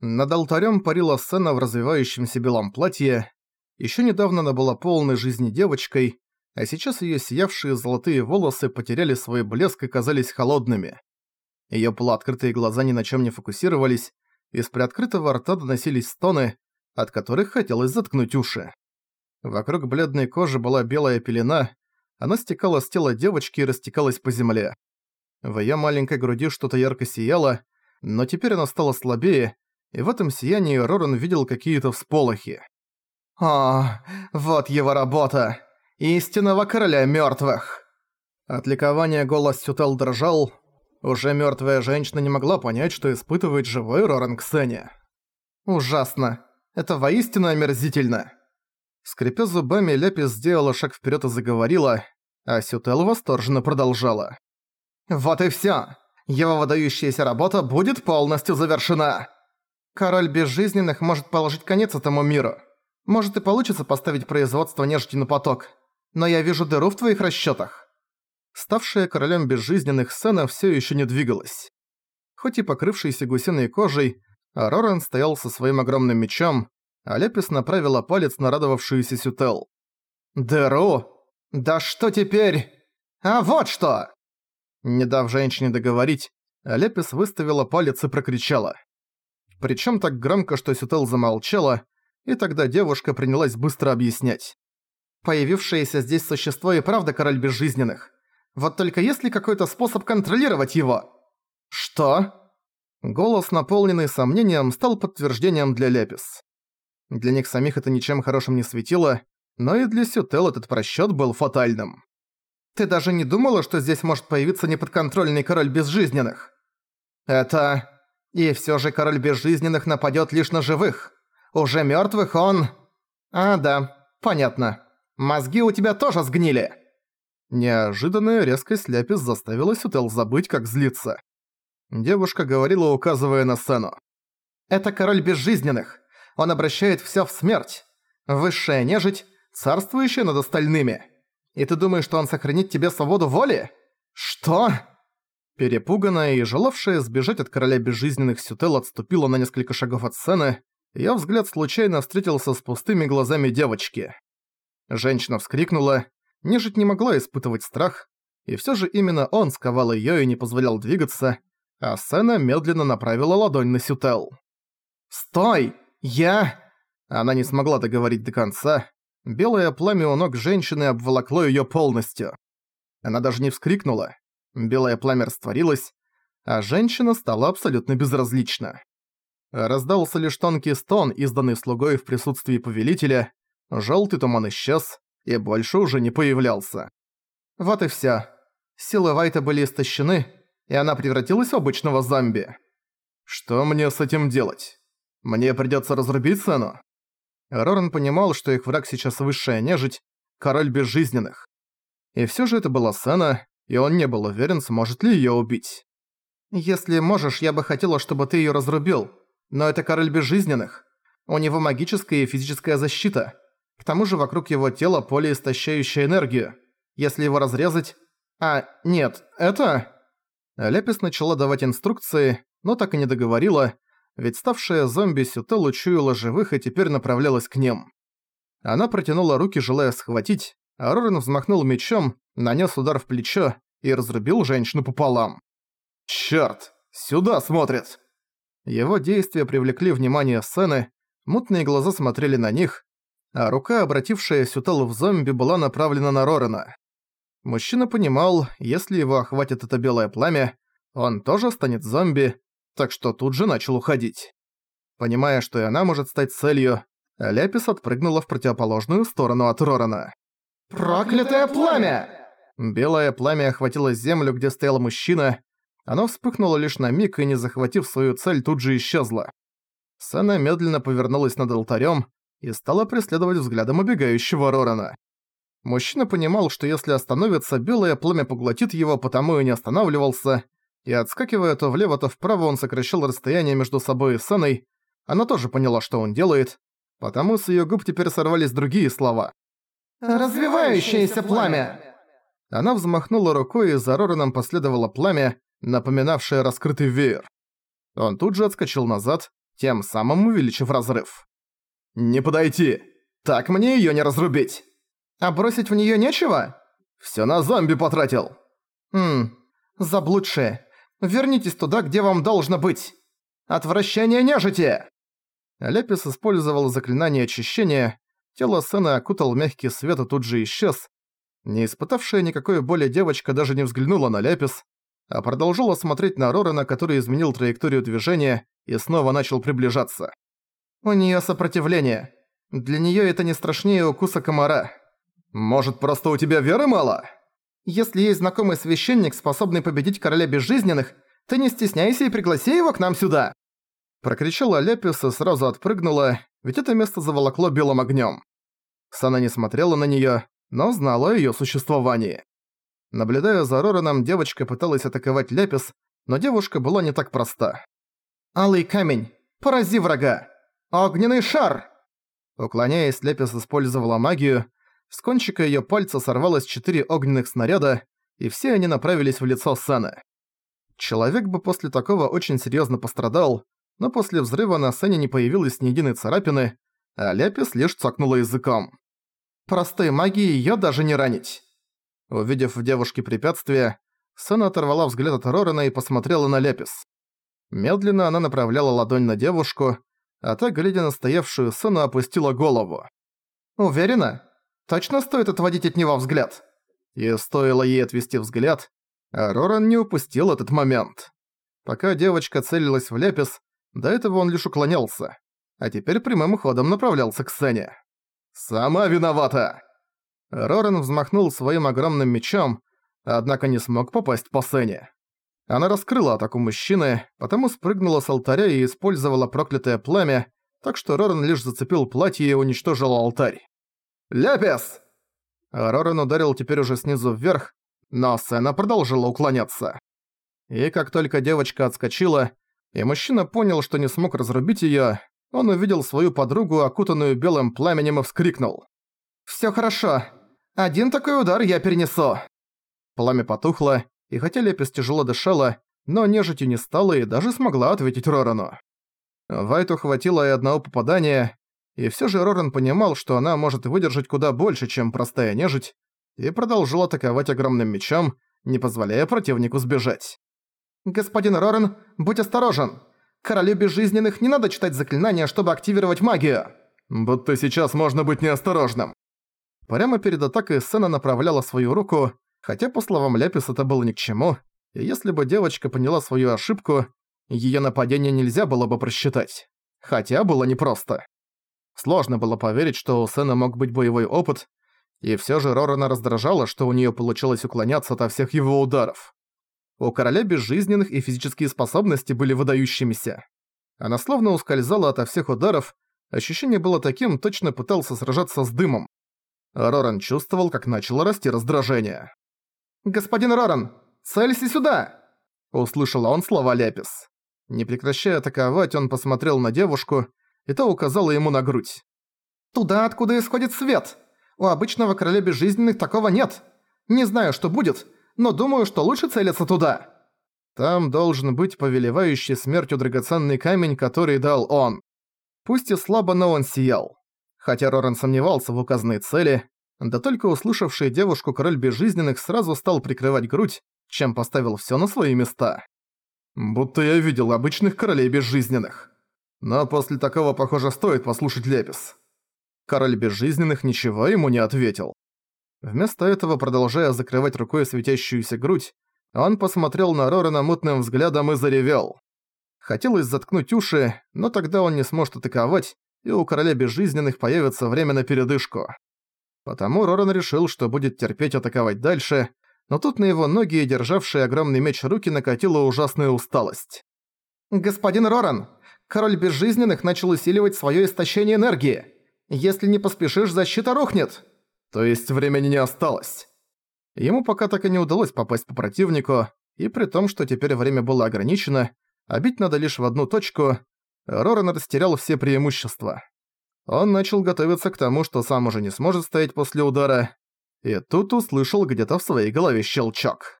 Над алтарем парила сцена в развивающемся белом платье. Еще недавно она была полной жизни девочкой, а сейчас ее сиявшие золотые волосы потеряли свой блеск и казались холодными. Ее полуоткрытые глаза ни на чем не фокусировались, из приоткрытого рта доносились стоны, от которых хотелось заткнуть уши. Вокруг бледной кожи была белая пелена, она стекала с тела девочки и растекалась по земле. В её маленькой груди что-то ярко сияло, но теперь она стала слабее, и в этом сиянии Роран видел какие-то всполохи. «О, вот его работа! Истинного короля мёртвых!» От ликования голос Сютел дрожал. Уже мёртвая женщина не могла понять, что испытывает живой Роран Ксене. «Ужасно! Это воистину омерзительно!» Скрипя зубами, Ляпис сделала шаг вперед и заговорила, а Сютел восторженно продолжала. «Вот и всё! Его выдающаяся работа будет полностью завершена!» Король Безжизненных может положить конец этому миру. Может и получится поставить производство нежити на поток. Но я вижу дыру в твоих расчётах. Ставшая королем Безжизненных сцена всё ещё не двигалась. Хоть и покрывшийся гусиной кожей, Роран стоял со своим огромным мечом, а Лепис направила палец на радовавшуюся Сютел. «Дыру? Да что теперь? А вот что!» Не дав женщине договорить, Лепис выставила палец и прокричала. Причем так громко, что Сютел замолчала, и тогда девушка принялась быстро объяснять. «Появившееся здесь существо и правда король безжизненных. Вот только есть ли какой-то способ контролировать его?» «Что?» Голос, наполненный сомнением, стал подтверждением для Лепис. Для них самих это ничем хорошим не светило, но и для Сютел этот просчёт был фатальным. «Ты даже не думала, что здесь может появиться неподконтрольный король безжизненных?» «Это...» И всё же король безжизненных нападёт лишь на живых. Уже мёртвых он... А, да, понятно. Мозги у тебя тоже сгнили. Неожиданная резкость Ляпис заставила Сютел забыть, как злиться. Девушка говорила, указывая на сцену. «Это король безжизненных. Он обращает всё в смерть. Высшая нежить, царствующая над остальными. И ты думаешь, что он сохранит тебе свободу воли? Что?» Перепуганная и желавшая сбежать от короля безжизненных Сютел отступила на несколько шагов от сцены, её взгляд случайно встретился с пустыми глазами девочки. Женщина вскрикнула, нежить не могла испытывать страх, и всё же именно он сковал её и не позволял двигаться, а сцена медленно направила ладонь на Сютел. «Стой! Я...» Она не смогла договорить до конца. Белое пламя у ног женщины обволокло её полностью. Она даже не вскрикнула, Белое пламя растворилось, а женщина стала абсолютно безразлична. Раздался лишь тонкий стон, изданный слугой в присутствии повелителя, желтый туман исчез и больше уже не появлялся. Вот и всё. Силы Вайта были истощены, и она превратилась в обычного зомби. Что мне с этим делать? Мне придётся разрубить Сену? Роран понимал, что их враг сейчас высшая нежить, король безжизненных. И всё же это была Сена, и он не был уверен, сможет ли её убить. «Если можешь, я бы хотела, чтобы ты её разрубил. Но это король безжизненных. У него магическая и физическая защита. К тому же вокруг его тела поле, истощающее энергию. Если его разрезать... А, нет, это...» Лепис начала давать инструкции, но так и не договорила, ведь ставшая зомби Сютел учуяла живых и теперь направлялась к ним. Она протянула руки, желая схватить, Рорен взмахнул мечом, нанес удар в плечо и разрубил женщину пополам. «Чёрт! Сюда смотрит!» Его действия привлекли внимание сцены, мутные глаза смотрели на них, а рука, обратившая Сютелу в зомби, была направлена на Рорена. Мужчина понимал, если его охватит это белое пламя, он тоже станет зомби, так что тут же начал уходить. Понимая, что и она может стать целью, Ляпис отпрыгнула в противоположную сторону от Рорена. «Проклятое пламя!» Белое пламя охватило землю, где стоял мужчина. Оно вспыхнуло лишь на миг и, не захватив свою цель, тут же исчезло. Сэна медленно повернулась над алтарем и стала преследовать взглядом убегающего Рорана. Мужчина понимал, что если остановится, белое пламя поглотит его, потому и не останавливался, и отскакивая то влево, то вправо, он сокращал расстояние между собой и Сэной. Она тоже поняла, что он делает, потому с её губ теперь сорвались другие слова. «Развивающееся пламя!» Она взмахнула рукой, и за Рораном последовало пламя, напоминавшее раскрытый веер. Он тут же отскочил назад, тем самым увеличив разрыв. «Не подойти! Так мне её не разрубить!» «А бросить в неё нечего?» «Всё на зомби потратил!» «Хм, заблудшие. Вернитесь туда, где вам должно быть! Отвращение нежити!» Лепис использовал заклинание очищения, тело Сэны окутал мягкий свет и тут же исчез. Не испытавшая никакой боли девочка даже не взглянула на Лепис, а продолжила смотреть на Рорена, который изменил траекторию движения и снова начал приближаться. «У неё сопротивление. Для неё это не страшнее укуса комара. Может, просто у тебя веры мало?» «Если есть знакомый священник, способный победить короля безжизненных, ты не стесняйся и пригласи его к нам сюда!» Прокричала Лепис и сразу отпрыгнула, ведь это место заволокло белым огнём. Сана не смотрела на неё, но знала о её существовании. Наблюдая за Рораном, девочка пыталась атаковать Лепис, но девушка была не так проста. «Алый камень! Порази врага! Огненный шар!» Уклоняясь, Лепис использовала магию, с кончика её пальца сорвалось четыре огненных снаряда, и все они направились в лицо Саны. Человек бы после такого очень серьёзно пострадал, но после взрыва на сцене не появилось ни единой царапины, а Ляпис лишь цокнула языком. «Простой магией её даже не ранить!» Увидев в девушке препятствие, Сэна оторвала взгляд от Рорена и посмотрела на Ляпис. Медленно она направляла ладонь на девушку, а та, глядя на стоявшую Сэну, опустила голову. «Уверена? Точно стоит отводить от него взгляд?» И стоило ей отвести взгляд, а Роран не упустил этот момент. Пока девочка целилась в Ляпис, до этого он лишь уклонялся, а теперь прямым ходом направлялся к сцене. «Сама виновата!» Рорен взмахнул своим огромным мечом, однако не смог попасть по сцене. Она раскрыла атаку мужчины, потому спрыгнула с алтаря и использовала проклятое пламя, так что Рорен лишь зацепил платье и уничтожил алтарь. «Ляпис!» Рорен ударил теперь уже снизу вверх, но Сена продолжила уклоняться. И как только девочка отскочила, и мужчина понял, что не смог разрубить её, он увидел свою подругу, окутанную белым пламенем, и вскрикнул. «Всё хорошо. Один такой удар я перенесу». Пламя потухло, и хотя Лепис тяжело дышала, но нежитью не стала и даже смогла ответить Рорану. Вайту хватило и одного попадания, и всё же Роран понимал, что она может выдержать куда больше, чем простая нежить, и продолжил атаковать огромным мечом, не позволяя противнику сбежать. «Господин Рорен, будь осторожен! Королю Безжизненных не надо читать заклинания, чтобы активировать магию!» «Будто сейчас можно быть неосторожным!» Прямо перед атакой Сена направляла свою руку, хотя, по словам Ляпис, это было ни к чему, и если бы девочка поняла свою ошибку, её нападение нельзя было бы просчитать. Хотя было непросто. Сложно было поверить, что у Сена мог быть боевой опыт, и всё же Рорана раздражало, что у неё получилось уклоняться от всех его ударов. У короля безжизненных и физические способности были выдающимися. Она словно ускользала ото всех ударов, ощущение было таким, точно пытался сражаться с дымом. Роран чувствовал, как начало расти раздражение. «Господин Роран, целься сюда!» Услышал он слова Ляпис. Не прекращая атаковать, он посмотрел на девушку, и та указала ему на грудь. «Туда, откуда исходит свет! У обычного короля безжизненных такого нет! Не знаю, что будет, но думаю, что лучше целиться туда». Там должен быть повелевающий смертью драгоценный камень, который дал он. Пусть и слабо, но он сиял. Хотя Роран сомневался в указанной цели, да только услышавший девушку король безжизненных сразу стал прикрывать грудь, чем поставил всё на свои места. Будто я видел обычных королей безжизненных. Но после такого, похоже, стоит послушать Лепис. Король безжизненных ничего ему не ответил. Вместо этого, продолжая закрывать рукой светящуюся грудь, он посмотрел на Рорена мутным взглядом и заревел. Хотелось заткнуть уши, но тогда он не сможет атаковать, и у Короля Безжизненных появится время на передышку. Потому Роран решил, что будет терпеть атаковать дальше, но тут на его ноги, державшие огромный меч руки, накатила ужасная усталость. «Господин Роран, Король Безжизненных начал усиливать своё истощение энергии. Если не поспешишь, защита рухнет!» То есть времени не осталось. Ему пока так и не удалось попасть по противнику, и при том, что теперь время было ограничено, а бить надо лишь в одну точку, Роран растерял все преимущества. Он начал готовиться к тому, что сам уже не сможет стоять после удара, и тут услышал где-то в своей голове щелчок.